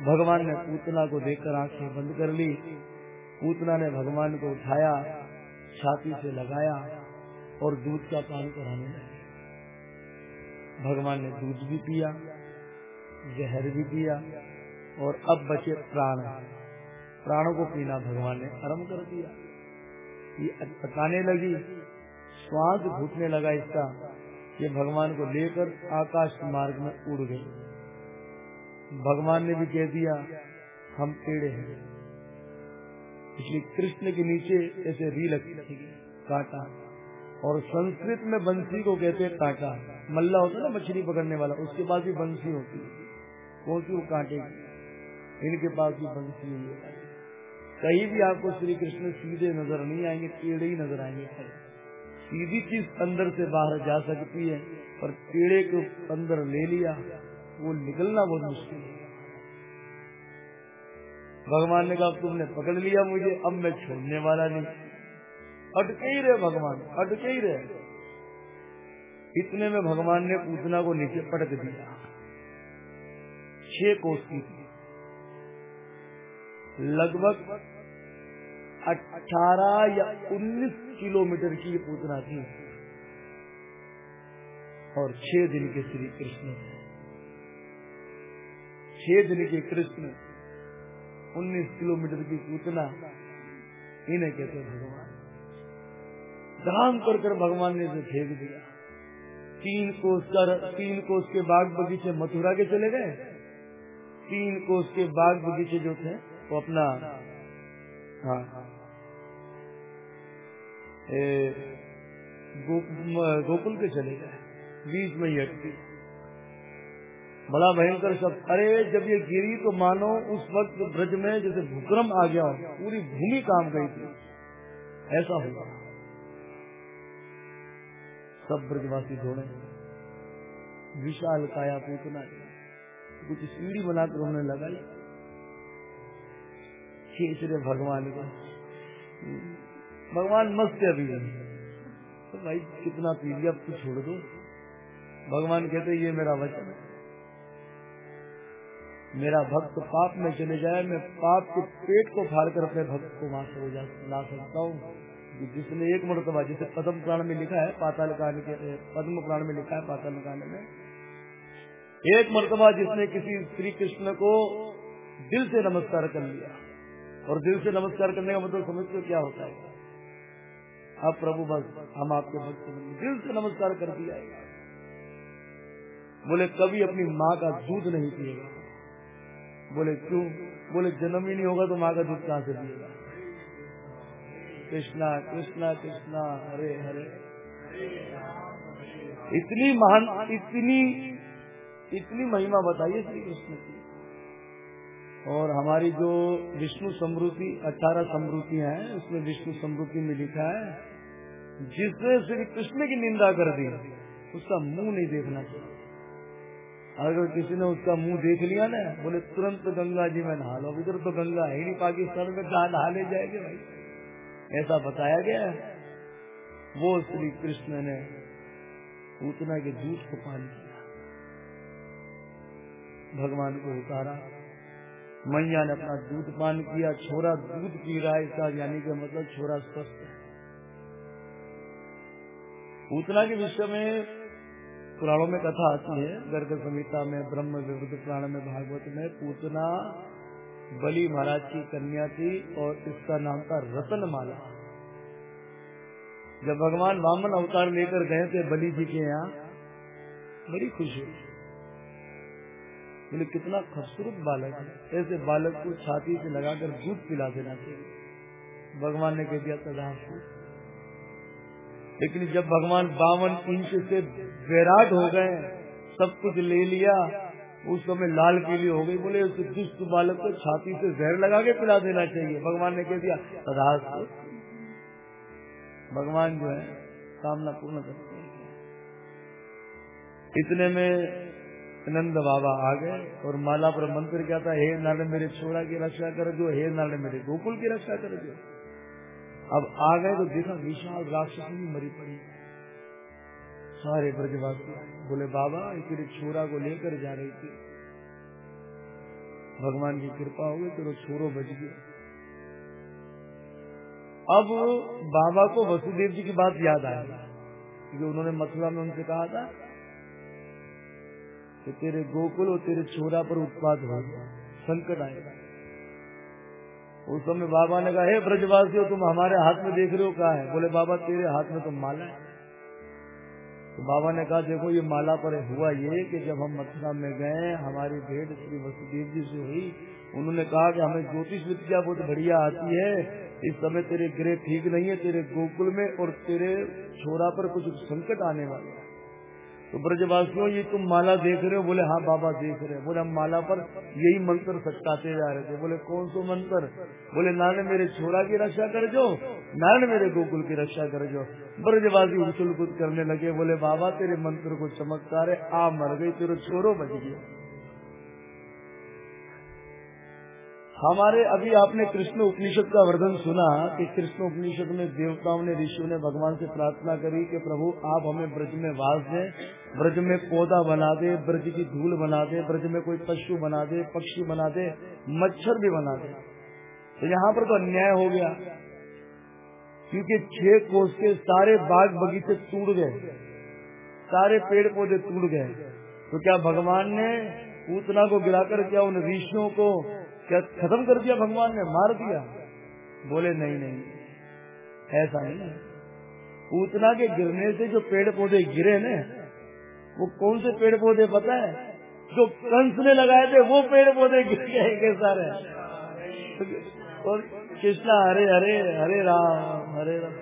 भगवान ने पूतना को देखकर आँखें बंद कर ली। पूतना ने भगवान को उठाया, छाती से लगाया और दूध का पान कराने लगे। भगवान ने दूध भी पिया, जहर भी पिया और अब बचे प्राण। प्राणों को पीना भगवान ने आरंभ कर दिया। ये पकाने लगी, श्वास घुटने लगा इसका। ये भगवान को लेकर आकाश मार्ग में उड़ गई। भगवान ने भी कह दिया, हम पेड़े हैं। इसलिए कृष्ण के नीचे ऐसे री लगती कांटा। और संस्कृत में बंसी को कहते हैं कांटा मल्ला होता है ना मछली पकड़ने वाला, उसके पास भी बंसी होती है। कौन सी वो कांटे? इनके पास भी बंसी है। कहीं भी आपको श्री कृष्ण सीधे नज़र नहीं आएँगे, टेढ़े ही नज़र आएँगे। सीधी चीज़ अंदर से बाहर जा सकती है, पर टेढ़े को अंदर ले लिया वो निकलना बहुत मुश्किल है। भगवान ने कहा, तुमने पकड़ लिया मुझे, अब मैं छोड़ने वाला नहीं। अटके ही रहे भगवान, अटके ही रहे। इतने में भगवान ने पूतना को नीचे पटक दिया। छह कोस की थी। लगभग अठारह या उन्नीस किलोमीटर की पूतना थी। और छह दिन के श्री कृष्ण दिन के कृष्ण उन्नीस किलोमीटर की सूचना इन्हें कहते भगवान। धाम कर कर भगवान ने इसे फेंक दिया। तीन कोस कर, तीन कोस के बाग बगीचे मथुरा के चले गए। तीन कोस के बाग बगीचे जो थे, वो अपना हाँ। गोकुल के चले गए। बीच में ही अटकी बड़ा भयंकर सब अरे, जब ये गिरी तो मानो उस वक्त ब्रज में जैसे भूकरम आ गया हो पूरी भूमि काम गई थी। ऐसा हुआ। सब ब्रजवासी दौड़े विशाल काया पूतना कुछ सीढ़ी बनाकर उन्होंने लगाई। खींच रहे भगवान को। भगवान मस्त है अभी तो भाई, कितना पी लिया अब तो छोड़ दो। भगवान कहते ये मेरा वचन है। मेरा भक्त पाप में चले जाए, मैं पाप के पेट को फाड़ कर अपने भक्त को वहाँ से ला सकता हूँ। जिसने एक मरतबा, जिसे पद्म प्राण में लिखा है, पाताल कांड के पद्म प्राण में लिखा है, पाताल कांड में। एक मरतबा जिसने किसी श्री कृष्ण को दिल से नमस्कार कर लिया। और दिल से नमस्कार करने का मतलब समझते क्या होता है? अब प्रभु बस, हम आपके भक्त दिल से नमस्कार कर दिया बोले, कभी अपनी माँ का दूध नहीं पिएगा। बोले, क्यों? बोले, जन्म ही नहीं होगा तो माँ का दूध कहाँ से पिएगा? कृष्णा कृष्णा कृष्णा, हरे हरे। इतनी महान, इतनी इतनी महिमा बताइए श्री कृष्ण की। और हमारी जो विष्णु समृद्धि, अठारह समृद्धियाँ हैं, उसमें विष्णु समृद्धि में लिखा है, जिसने श्री कृष्ण की निंदा कर दी, उसका मुँह नहीं देखना चाहिए। अगर किसी ने उसका मुँह देख लिया ना, बोले, तुरंत गंगा जी में नहा लो, इधर तो गंगा है नहीं, पाकिस्तान में कहा नहा ले जाएँगे भाई। ऐसा बताया गया है। वो श्री कृष्ण ने पूतना के दूध को पान किया। भगवान को उतारा। मैया ने अपना दूध पान किया। छोरा दूध पी रहा है, इसका यानी कि मतलब छोरा स्वस्थ है। पूतना के विषय में पुराणों में कथा आती है, गर्ग संहिता में, ब्रह्म विवृत पुराण में, भागवत में, पूतना बलि महाराज की कन्या थी और इसका नाम था रतन माला जब भगवान वामन अवतार लेकर गए थे बलि जी के यहाँ, बड़ी खुशी बोले, कितना खूबसूरत बालक है। ऐसे बालक को छाती से लगाकर दूध पिला देना चाहिए। भगवान ने कह दिया सदा लेकिन जब भगवान बावन इंच से वैराट हो गए, सब कुछ ले लिया। उस समय लाल पीली हो गई, बोले, उस दुष्ट बालक को छाती से जहर लगा के पिला देना चाहिए। भगवान ने कह दिया सदा भगवान जो है, कामना पूर्ण करते हैं। इतने में नंद बाबा आ गए और माला पर मंत्र क्या था, हे नाले मेरे छोड़ा की रक्षा कर दो, हे नाले मेरे गोकुल की रक्षा कर दो। अब आ गए तो देखा विशाल राक्षस मरी पड़ी। सारे ब्रजवासी बोले, बाबा तेरे छोरा को लेकर जा रही थी। भगवान की कृपा हो गई तेरे छोरो बच गए अब बाबा को वसुदेव जी की बात याद आया क्योंकि उन्होंने मथुरा में उनसे कहा था कि तेरे गोकुल और तेरे छोरा पर उत्पाद हो संकट आएगा। उस समय बाबा ने कहा, हे ब्रजवासियों, तुम हमारे हाथ में देख रहे हो क्या है? बोले, बाबा, तेरे हाथ में तो माला है। तो बाबा ने कहा, देखो, ये माला पर हुआ ये कि जब हम मथुरा में गए, हमारी भेंट श्री वसुदेव जी से हुई। उन्होंने कहा कि हमें ज्योतिष विद्या बहुत बढ़िया आती है। इस समय तेरे ग्रह ठीक नहीं है, तेरे गोकुल में और तेरे छोरा पर कुछ संकट आने वाले है। तो ब्रजवासियों, ये तुम माला देख रहे हो? बोले हाँ बाबा देख रहे बोले, हम माला पर यही मंत्र सटकाते जा रहे थे। बोले, कौन सो मंत्र? बोले, नारायण मेरे छोरा की रक्षा कर जो, नारायण मेरे गोकुल की रक्षा कर जो। ब्रजवासी उछल कूद करने लगे। बोले, बाबा, तेरे मंत्र को चमत्कार है। आ, मर गई, तेरे छोरों बच गए हमारे, अभी आपने कृष्ण उपनिषद का वर्णन सुना कि कृष्ण उपनिषद में देवताओं ने, ऋषियों ने भगवान से प्रार्थना करी कि प्रभु, आप हमें ब्रज में वास दें, ब्रज में पौधा बना दे, ब्रज की धूल बना दे, ब्रज में कोई पशु बना दे, पक्षी बना दे, मच्छर भी बना दे। तो यहाँ पर तो अन्याय हो गया, क्योंकि छह कोस के सारे बाग बगीचे टूट गए, सारे पेड़ पौधे टूट गए। तो क्या भगवान ने पूतना को गिराकर क्या उन ऋषियों को क्या खत्म कर दिया भगवान ने? मार दिया। बोले, नहीं नहीं, ऐसा नहीं पूतना के गिरने से जो पेड़ पौधे गिरे न, वो कौन से पेड़ पौधे पता है? जो कंस ने लगाए थे, वो पेड़ पौधे गिर गए सारे। और कृष्णा हरे हरे हरे राम हरे राम।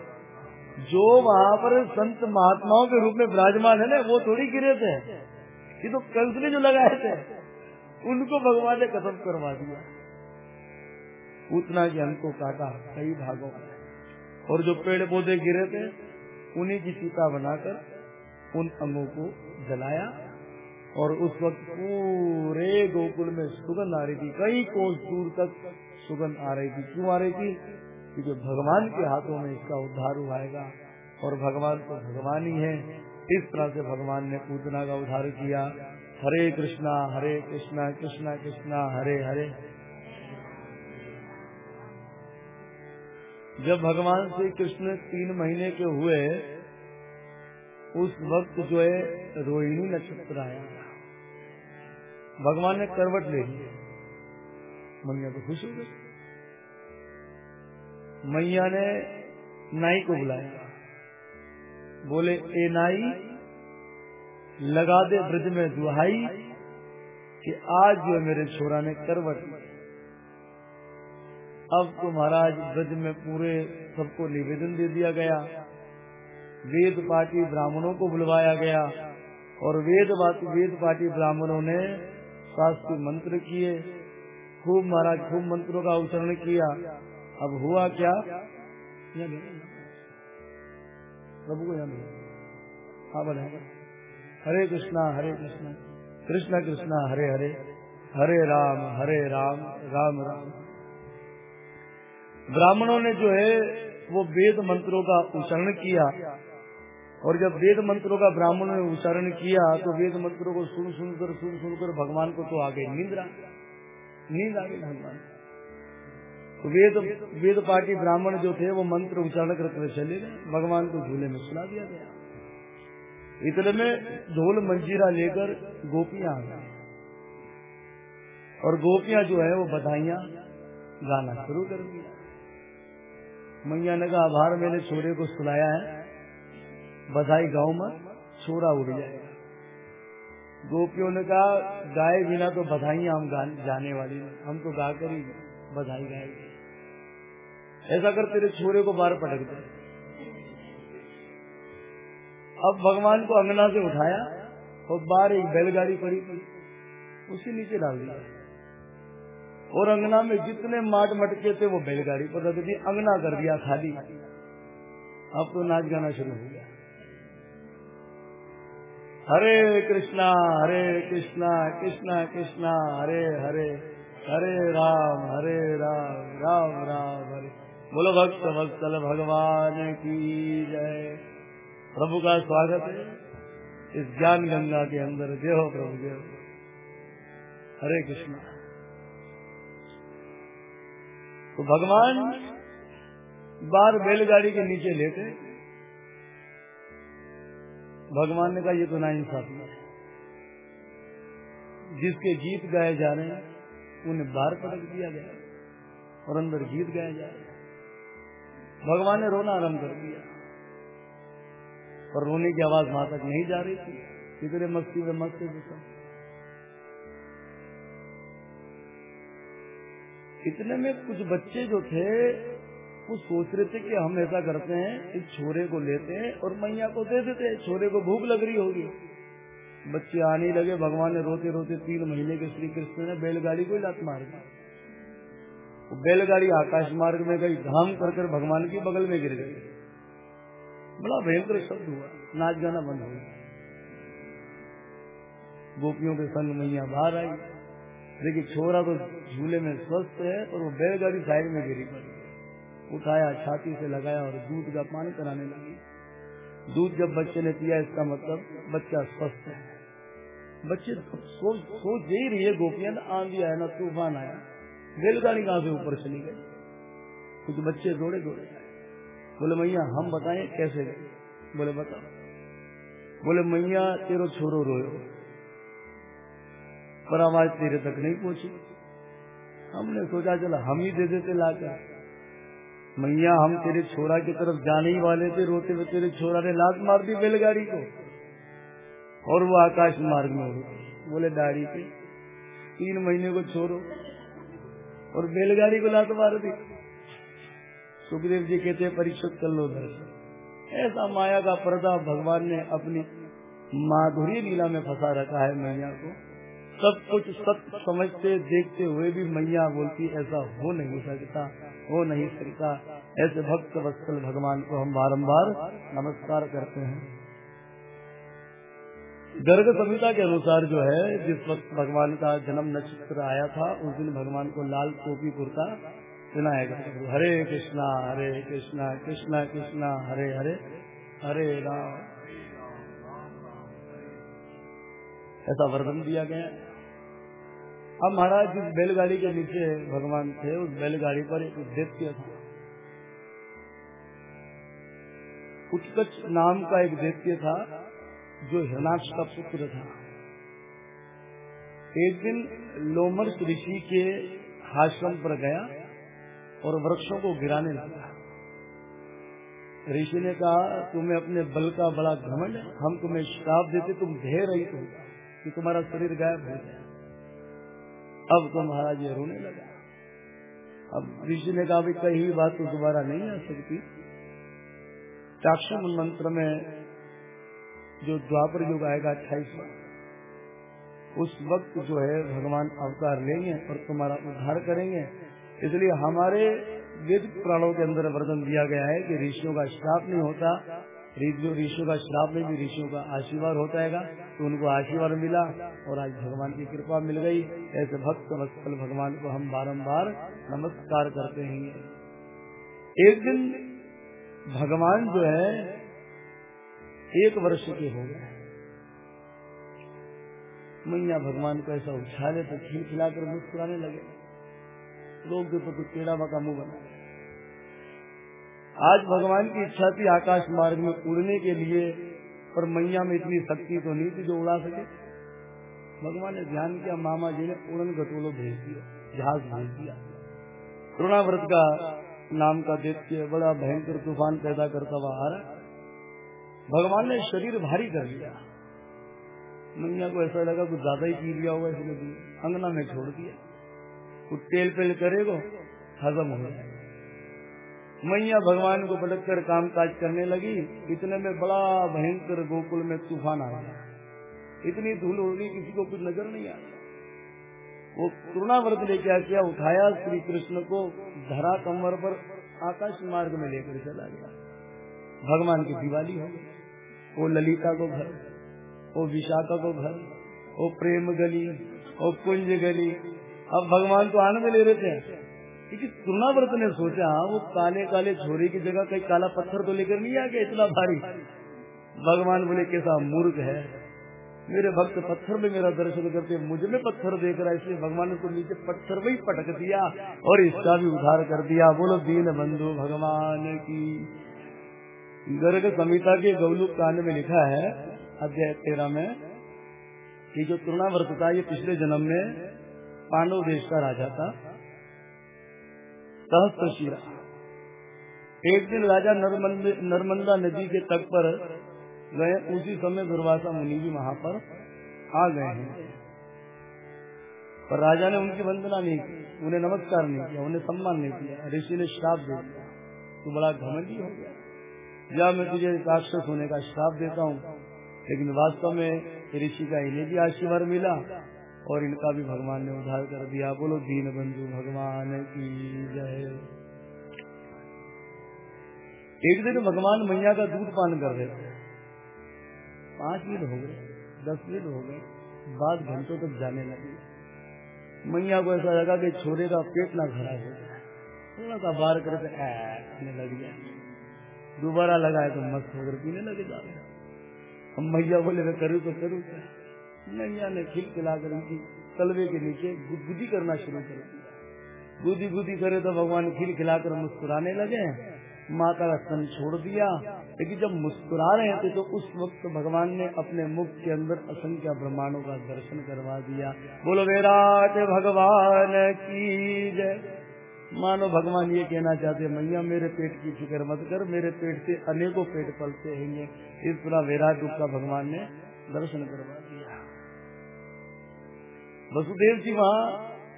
जो वहाँ पर संत महात्माओं के रूप में विराजमान है ना, वो थोड़ी गिरे थे। ये तो कंस ने जो लगाए थे, उनको भगवान ने खत्म करवा दिया। उतना अंग को काटा कई भागों में। और जो पेड़ पौधे गिरे थे, उन्हीं की सीता बनाकर उन अंगों को जलाया। और उस वक्त पूरे गोकुल में सुगंध आ रही थी। कई कोस दूर तक सुगंध आ रही थी। क्यों आ रही थी? क्योंकि भगवान के हाथों में इसका उद्धार हुआएगा और भगवान तो भगवान ही है। इस तरह से भगवान ने पूतना का उद्धार किया। हरे कृष्णा हरे कृष्णा कृष्णा कृष्णा, हरे हरे। जब भगवान श्री कृष्ण तीन महीने के हुए, उस वक्त जो है रोहिणी नक्षत्र आया। भगवान ने करवट ले ली। मैया तो खुश हो गई। मैया ने नाई को बुलाया। बोले, ए नाई, लगा दे ब्रज में दुहाई कि आज जो मेरे छोरा ने करवट अब तो महाराज ब्रज में पूरे सबको निवेदन दे दिया गया। वेद पाठी ब्राह्मणों को बुलवाया गया और वेद वेद पाठी ब्राह्मणों ने शास्त्र मंत्र किए, खूब महाराज खूब मंत्रों का उच्चारण किया। अब हुआ क्या? प्रभु को हाँ? हरे कृष्णा हरे कृष्णा। कृष्णा कृष्णा, हरे हरे। हरे राम हरे राम राम राम राम। ब्राह्मणों ने जो है, वो वेद मंत्रों का उच्चारण किया। और जब वेद मंत्रों का ब्राह्मणों ने उच्चारण किया तो वेद मंत्रों को सुन, सुनकर सुन, सुनकर भगवान को तो आ गई नींद नींद आ गई भगवान। तो वेद वेद पाठी ब्राह्मण जो थे, वो मंत्र उच्चारण करते चले गए। भगवान को झूले में सुला दिया गया। इतने में ढोल मंजीरा लेकर गोपियाँ आ गई। और गोपियाँ जो है, वो बधाइया गाना शुरू कर दिया। मैया ने कहा आभार मैंने छोरे को सुनाया है। बधाई गाँव में छोरा उड़ जाएगा गोपियों ने कहा गाय बिना तो बधाई हम जाने वाली हम तो गाकर ही बधाई गाएँगे। ऐसा कर तेरे छोरे को बाहर पटक दे। अब भगवान को अंगना से उठाया और बाहर एक बैलगाड़ी पड़ी थी उसी नीचे डाल दिया। और अंगना में जितने माट मटके थे वो बैलगाड़ी पर रख दी अंगना कर दिया खाली। अब तो नाच गाना शुरू हो गया। हरे कृष्णा हरे कृष्णा कृष्णा कृष्णा, हरे हरे हरे राम हरे राम राम राम, हरे। बोलो भक्त भक्तल भगवान की जय। प्रभु का स्वागत है। इस ज्ञान गंगा के अंदर। जय हो प्रभु, जय हरे कृष्णा। तो भगवान बार बैलगाड़ी के नीचे लेटे भगवान ने कहा, ये तो ना इंसाफी है। जिसके गीत गाए जा रहे हैं, उन्हें बाहर पटक दिया गया और अंदर गीत गाए जा रहे हैं। भगवान ने रोना आरंभ कर दिया और रोने की आवाज़ वहाँ तक नहीं जा रही थी। कितने मस्ती में मस्त थे इतने में कुछ बच्चे जो थे, वो सोच रहे थे कि हम ऐसा करते हैं, इस छोरे को लेते हैं और मैया को दे देते हैं, छोरे को भूख लग रही होगी। बच्चे आने लगे, भगवान ने रोते रोते तीन महीने के श्री कृष्ण ने बैलगाड़ी को लात मार दी। वो बैलगाड़ी आकाश मार्ग में गई, धाम कर कर भगवान की बगल में गिर गई। बड़ा भयंकर शब्द हुआ, नाच गाना बंद हो गया। गोपियों के संग मैया बाहर आई। देखिए छोरा तो झूले में स्वस्थ है और वो बैलगाड़ी साइड में गिरी। पड़ी उठाया, छाती से लगाया और दूध का पानी कराने लगी। दूध जब बच्चे ने पिया, इसका मतलब बच्चा स्वस्थ है। बच्चे सोच सोच यही रही है, गोपियाँ आंधी आया, ना तूफ़ान आया। रेलगाड़ी कहाँ से ऊपर चली गई? कुछ बच्चे दौड़े दौड़े। बोले, मैया, हम बताएँ कैसे गए? बोले, बताओ। बोले, मैया, तेरो छोरो रोयो। पर आवाज़ तेरे तक नहीं पहुँची। हमने सोचा, चला हम ही दे देते लाकर। मैया, हम तेरे छोरा की तरफ़ जाने ही वाले थे, रोते हुए तेरे छोरा ने लात मार दी बैलगाड़ी को। और वो आकाश मार्ग में हो बोले, दाढ़ी पे, तीन महीने को छोड़ो। और बैलगाड़ी को लात मार दी। सुखदेव जी कहते, परीक्षित कर लो दर्शन ऐसा माया का पर्दा भगवान ने अपनी माधुरी लीला में फंसा रखा है मैया को। सब कुछ सत्य समझते, देखते हुए भी मैया बोलती, ऐसा हो नहीं सकता, हो नहीं सकता। ऐसे भक्त वत्सल भगवान को हम बारंबार नमस्कार करते हैं। गर्ग संहिता के अनुसार जो है, जिस वक्त भगवान का जन्म नक्षत्र आया था, उस दिन भगवान को लाल टोपी कुर्ता सुनाया गया हरे कृष्णा हरे कृष्णा कृष्णा कृष्णा, हरे हरे हरे राम। ऐसा वर्णन दिया गया। अब महाराज जिस बैलगाड़ी के नीचे भगवान थे, उस बैलगाड़ी पर एक दैत्य था। उत्कच नाम का एक दैत्य था, जो हिरणाक्ष का पुत्र था। एक दिन लोमर्स ऋषि के आश्रम पर गया और वृक्षों को गिराने लगा। ऋषि ने कहा, तुम्हें अपने बल का बड़ा घमंड हम तुम्हें श्राप देते, तुम ढेर रही तुम कि तुम्हारा शरीर गायब हो गया अब तो महाराज ये रोने लगा। अब ऋषि ने कहा भाई कही बात तो दोबारा नहीं आ सकती। चाक्षम मंत्र में जो द्वापर युग आएगा अट्ठाईसवा उस वक्त जो है भगवान अवतार लेंगे और तुम्हारा उद्धार करेंगे। इसलिए हमारे वेद प्राणों के अंदर वर्णन दिया गया है कि ऋषियों का श्राप नहीं होता। ऋषियों का श्राप में भी ऋषियों का आशीर्वाद होता है तो उनको आशीर्वाद मिला और आज भगवान की कृपा मिल गई। ऐसे भक्त वत्सल भगवान को हम बारंबार नमस्कार करते हैं। एक दिन भगवान जो है, एक वर्ष के हो गए। मैया भगवान को ऐसा उछाले तो खिल खिलाकर मुस्कुराने लगे। लोग देखो तो टेढ़ा बका मुँह बना आज भगवान की इच्छा थी आकाश मार्ग में उड़ने के लिए, पर मैया में इतनी शक्ति तो नहीं थी जो उड़ा सके। भगवान ने ध्यान किया, मामा जी ने उड़न घटोलो भेज दिया, जहाज़ भेज दिया। करुणाव्रत का नाम का देखिए बड़ा भयंकर तूफ़ान पैदा करता हुआ आ रहा। भगवान ने शरीर भारी कर दिया। मैया को ऐसा लगा कुछ ज़्यादा ही पी लिया होगा इसने अंगना में छोड़ दिया। कुछ तेल पेल करेगा, हजम हो जाए मैया भगवान को पलट कर काम काज करने लगी। इतने में बड़ा भयंकर गोकुल में तूफ़ान आ गया। इतनी धूल गई किसी को कुछ नज़र नहीं आया वो पूर्णाव्रत ने क्या किया उठाया श्री कृष्ण को, धरा कमर पर आकाश मार्ग में लेकर चला गया। भगवान की दिवाली हो गई। वो ललिता को घर, वो विशाखा को घर, वो प्रेम गली, वो कुंज गली। अब भगवान तो आनंद ले रहे थे। क्योंकि तुलनाव्रत ने सोचा, वो काले काले छोरे की जगह कहीं काला पत्थर तो लेकर नहीं आ गया इतना भारी। भगवान बोले, कैसा मूर्ख है। मेरे भक्त पत्थर में मेरा दर्शन करते, मुझमें पत्थर देख रहा है, इसलिए भगवान ने तो नीचे पत्थर में ही पटक दिया और इसका भी उद्धार कर दिया। बोलो, दीन बंधु भगवान की। गर्ग संहिता के गौलुक कांड में लिखा है, अध्याय तेरह में, कि जो तृणावर्त था, ये पिछले जन्म में पांडव देश का राजा था। सहस्त्र एक दिन राजा नर्मंदा नदी के तट पर गए। उसी समय दुर्वासा मुनि भी वहाँ पर आ गए हैं। पर राजा ने उनकी वंदना नहीं की, उन्हें नमस्कार नहीं किया, उन्हें सम्मान नहीं किया। ऋषि ने श्राप दे दिया। तू बड़ा घमंडी हो गया। या मैं तुझे राक्षस होने का श्राप देता हूँ। लेकिन वास्तव में ऋषि का इन्हें भी आशीर्वाद मिला। और इनका भी भगवान ने उद्धार कर दिया। बोलो, दीन बंधु भगवान की जय। एक दिन भगवान मैया का दूध पान कर रहे थे। पाँच मिनट हो गए, दस मिनट हो गए, बाद घंटों तक जाने लगे। मैया को ऐसा लगा कि छोरे का पेट ना खराब हो जाए। थोड़ा सा बार करके लग गया। दोबारा लगाए तो मस्त होकर पीने लगे जा रहे हम मैया बोले, मैं करूँ तो करूँ क्या? मैया ने खिल खिलाकर उनकी तलवे के नीचे गुदी करना शुरू कर दिया। गुदी गुदी करे तो भगवान खिल खिलाकर मुस्कुराने लगे। माता का स्तन छोड़ दिया। लेकिन जब मुस्कुरा रहे थे तो उस वक्त भगवान ने अपने मुख के अंदर असंख्य ब्रह्मांडों का दर्शन करवा दिया। बोलो विराट भगवान की जय। मानो भगवान ये कहना चाहते, मैया, मेरे पेट की फ़िक्र मत कर। मेरे पेट से अनेकों पेट पलते हैं इस पूरा विराट रूप का भगवान ने दर्शन करवा वसुदेव जी वहाँ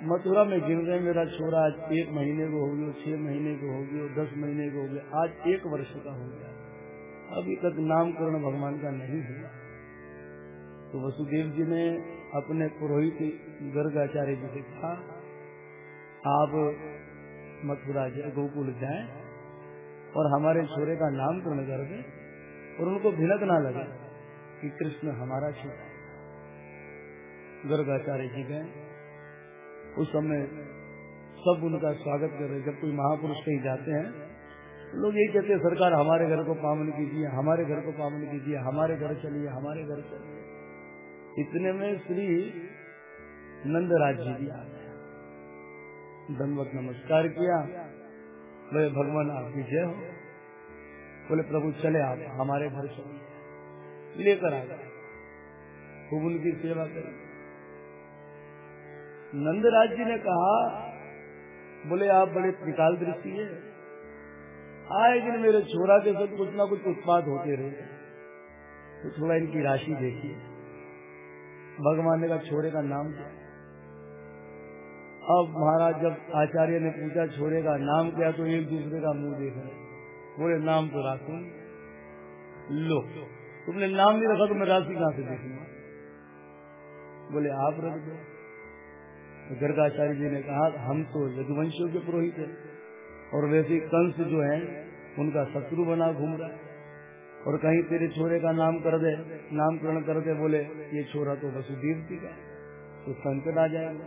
मथुरा में गिर गए मेरा छोरा आज एक महीने को हो गया, छह महीने को हो गया, दस महीने को हो गया, आज एक वर्ष का हो गया। अभी तक नामकरण भगवान का नहीं हुआ। तो वसुदेव जी ने अपने पुरोहित गर्गाचार्य जी से कहा, आप मथुरा जाए, गोकुल जाए और हमारे छोरे का नामकरण कर दे और उनको भिनक ना लगे कि कृष्ण हमारा छोरा गर्गाचार्य जी गए। उस समय सब उनका स्वागत कर रहे जब कोई महापुरुष कहीं जाते हैं, लोग यही कहते हैं, सरकार हमारे घर को पावन कीजिए, हमारे घर को पावन कीजिए, हमारे घर चलिए, हमारे घर चलिए। इतने में श्री नंदराज जी भी आ गए। दंडवत नमस्कार किया। बोले, भगवान आपकी जय हो। बोले, प्रभु, चले आप, हमारे घर चलिए। लेकर आ गए। खूब उनकी सेवा करें। नंदराज जी ने कहा, बोले, आप बड़े त्रिकाल दृष्टि है। आए दिन मेरे छोरा के साथ कुछ ना कुछ उत्पाद होते रहे। तो थोड़ा इनकी राशि देखिए। भगवान ने का छोरे का नाम क्या? अब महाराज, जब आचार्य ने पूछा, छोरे का नाम क्या तो एक दूसरे का मुँह देख रहे बोले, नाम तो राखू। लो। तुमने नाम नहीं रखा तो मैं राशि कहाँ से देखूँगा बोले, आप रख दो। तो गर्गाचार्य जी ने कहा, हम तो यदुवंशियों के पुरोहित है। और वैसे कंस जो है, उनका शत्रु बना घूम रहा है। और कहीं तेरे छोरे का नाम कर दे, नामकरण कर दे, बोले, ये छोरा तो वसुदेव जी का तो संकट आ जाएगा।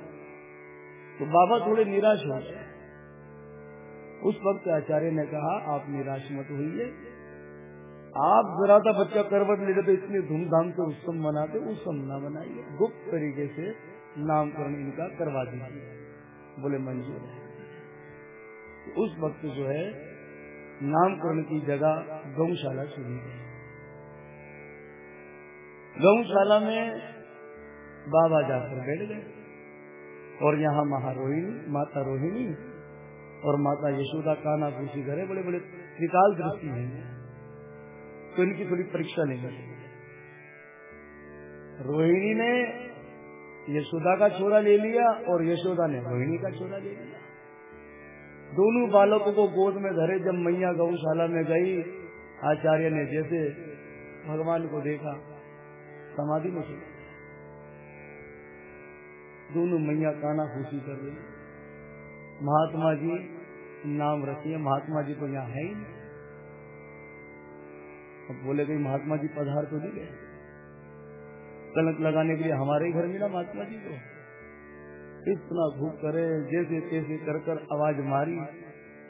तो बाबा थोड़े निराश हो गए। उस वक्त आचार्य ने कहा, आप निराश मत हुई आप जरा सा बच्चा करवट लेते तो इतनी धूमधाम से उत्सव मनाते, उत्सव न बनाइए गुप्त तरीके से नामकरण इनका करवा दीजिए। बोले, मंजूर तो उस वक्त जो है, नामकरण की जगह गौशाला चुनी गई गौशाला में बाबा जाकर बैठ गए। और यहाँ महारोहिणी माता रोहिणी और माता यशोदा काना पूछी करे बड़े बड़े त्रिकाल दृष्टि है। तो इनकी थोड़ी परीक्षा नहीं लेनी रोहिणी ने यशोदा का छोरा ले लिया और यशोदा ने रोहिणी का छोरा ले लिया। दोनों बालकों को गोद में धरे जब मैया गौशाला में गई, आचार्य ने जैसे भगवान को देखा, समाधि में दोनों मैया काना खुशी कर रही। महात्मा जी नाम रखिए, महात्मा जी तो यहाँ है ही अब बोले गई महात्मा जी पधार तो नहीं गए। कलक लगाने के लिए हमारे ही घर मिला महात्मा जी को। इतना भूख करे, जैसे तैसे कर कर आवाज़ मारी,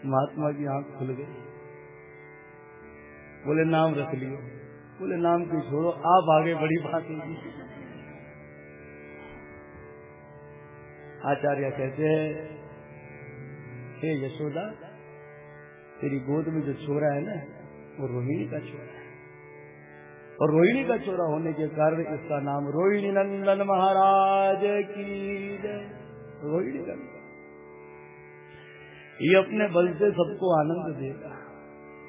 महात्मा जी आँख खुल गई। बोले, नाम रख लियो। बोले, नाम की छोड़ो? आप आगे बड़ी बात होगी। आचार्य कहते हैं, हे यशोदा, तेरी गोद में जो छोरा है ना, वो रोहिणी का छोरा है। और रोहिणी का चोरा होने के कारण इसका नाम रोहिणी नंदन महाराज की रोहिणी का ये अपने बल से सबको आनंद देगा।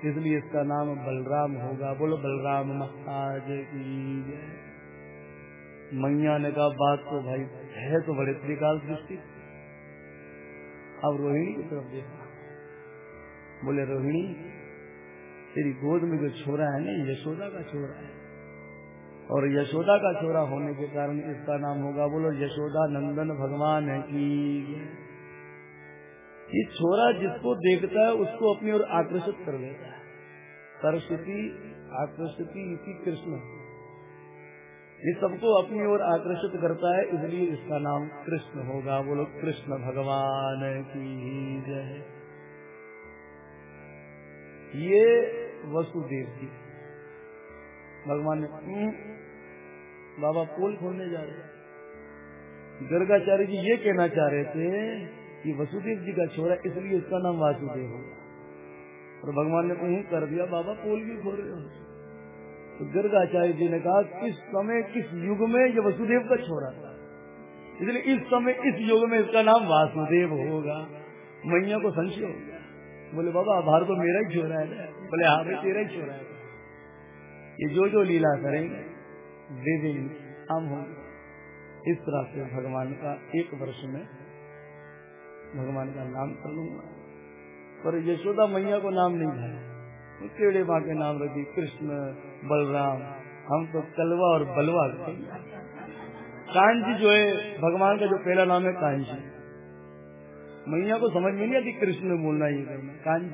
इसलिए इसका नाम बलराम होगा। बोलो, बलराम महाराज की मैया ने कहा, बात तो भाई है तो बड़े त्रिकाल दृष्टि अब रोहिणी की तरफ़ देखा। बोले, रोहिणी, तेरी गोद में जो छोरा है ना, यशोदा का छोरा है। और यशोदा का छोरा होने के कारण इसका नाम होगा बोलो यशोदा नंदन भगवान है की। ये छोरा जिसको देखता है, उसको अपनी ओर आकर्षित कर देता है। सरस्वती, आकर्षित इसी कृष्ण। ये सबको अपनी ओर आकर्षित करता है, इसलिए इसका नाम कृष्ण होगा बोलो कृष्ण भगवान की जय। ये वसुदेव जी। भगवान ने बाबा पोल खोलने जा रहे गर्गाचार्य जी ये कहना चाह रहे थे कि वसुदेव जी का छोरा इसलिए इसका नाम वासुदेव होगा और भगवान ने कहीं कर दिया, बाबा पोल भी खोल रहे हो। तो गर्गाचार्य जी ने कहा, किस समय, किस युग में ये वसुदेव का छोरा था? इसलिए इस समय, इस युग में इसका नाम वासुदेव होगा। मैया को संशय हो गया। बोले, बाबा, आभार तो मेरा ही छोरा है। बोले हाँ भाई, तेरा ही छोरा है। ये जो जो लीला करेंगे दे देंगे हम होंगे इस तरह से भगवान का एक वर्ष में भगवान का नाम कर लूँगा पर यशोदा मैया को नाम नहीं है। केड़े माँ के नाम रखी, कृष्ण, बलराम, हम तो कलवा और बलवा कांची जो है, भगवान का जो पहला नाम है कांची मैया को समझ में नहीं आती कृष्ण बोलना ये करना। कांची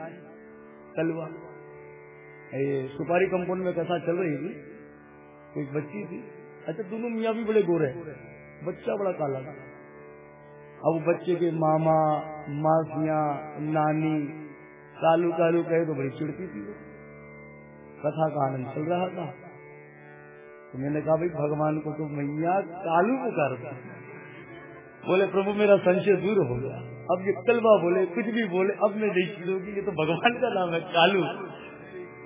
कलवा। ये सुपारी कंपाउंड में कैसा चल रही थी। एक बच्ची थी? अच्छा दोनों मियाँ भी बड़े गोरे बच्चा बड़ा काला था। अब बच्चे के मामा, मासिया, नानी, कालू कालू कहे तो बड़ी चिड़ती थी कथा का आनंद चल रहा था। तो मैंने कहा, भाई, भगवान को तो मैया कालू को पुकार बोले, प्रभु, मेरा संशय दूर हो गया। अब ये कलवा बोले, कुछ भी बोले, अब मैं नहीं चीजोगी ये तो भगवान का नाम है कालू।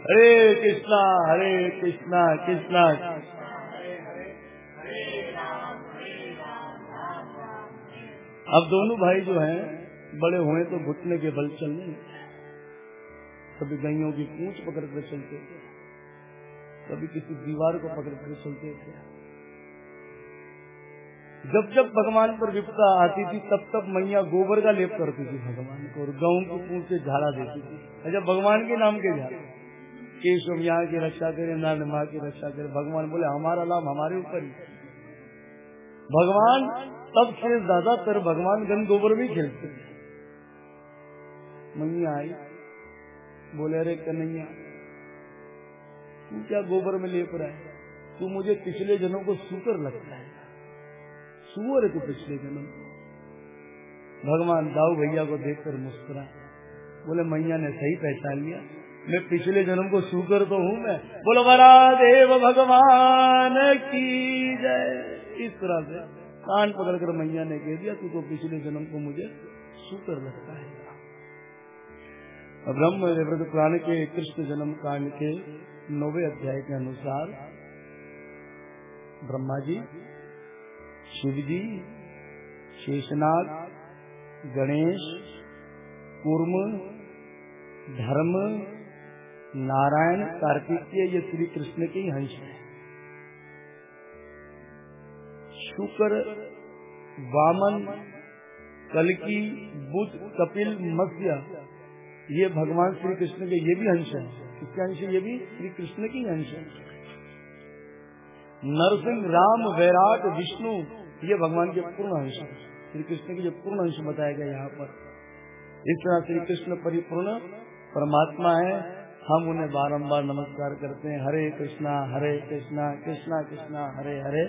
हरे कृष्णा हरे कृष्णा कृष्णा। अब दोनों भाई जो हैं, बड़े हुए तो घुटने के बल चलने। कभी गायों की पूछ पकड़ कर चलते थे। कभी किसी दीवार को पकड़ कर चलते थे। जब जब भगवान पर विपदा आती थी, तब तब मैया गोबर का लेप करती थी भगवान को और गाँव की पूछ से झाड़ा देती थी। अच्छा भगवान के नाम के झाड़ा। केशव यहाँ की रक्षा करे, नारायण माँ की रक्षा करे। भगवान बोले, हमारा लाभ हमारे ऊपर ही भगवान, तब से ज़्यादातर भगवान गन गोबर भी खेलते मैया आई, बोले, अरे कन्हैया, तू क्या गोबर में लेप रहा है तू मुझे पिछले जन्म को सुकर लगता है। सुअर है तू पिछले जन्म भगवान दाऊ भैया को देखकर मुस्कुरा बोले, मैया ने सही पहचान लिया। मैं पिछले जन्म को सुकर तो हूँ मैं। बोलो बड़ा देव भगवान की जय। इस तरह से कान पकड़कर मैया ने कह दिया तू तो पिछले जन्म को मुझे सुकर लगता है। ब्रह्म निवृत्त पुराण के कृष्ण जन्म कांड के नौवे अध्याय के अनुसार ब्रह्मा जी, शिव जी, शेषनाग, गणेश, कुर्म, धर्म नारायण कार्तिकीय ये श्री कृष्ण के ही हंस है। शुक्र, वामन, कलकी बुद्ध कपिल, मत्स्य, ये भगवान श्री कृष्ण के ये भी अंश है। किसके अंश ये भी श्री कृष्ण की अंश है। नरसिंह, राम, वैराट, विष्णु, ये भगवान के पूर्ण अंश है। श्री कृष्ण के जो पूर्ण अंश बताया गया यहाँ पर। इस तरह श्री कृष्ण परिपूर्ण परमात्मा है। हम उन्हें बारंबार नमस्कार करते हैं हरे कृष्णा हरे कृष्णा कृष्णा कृष्णा हरे हरे।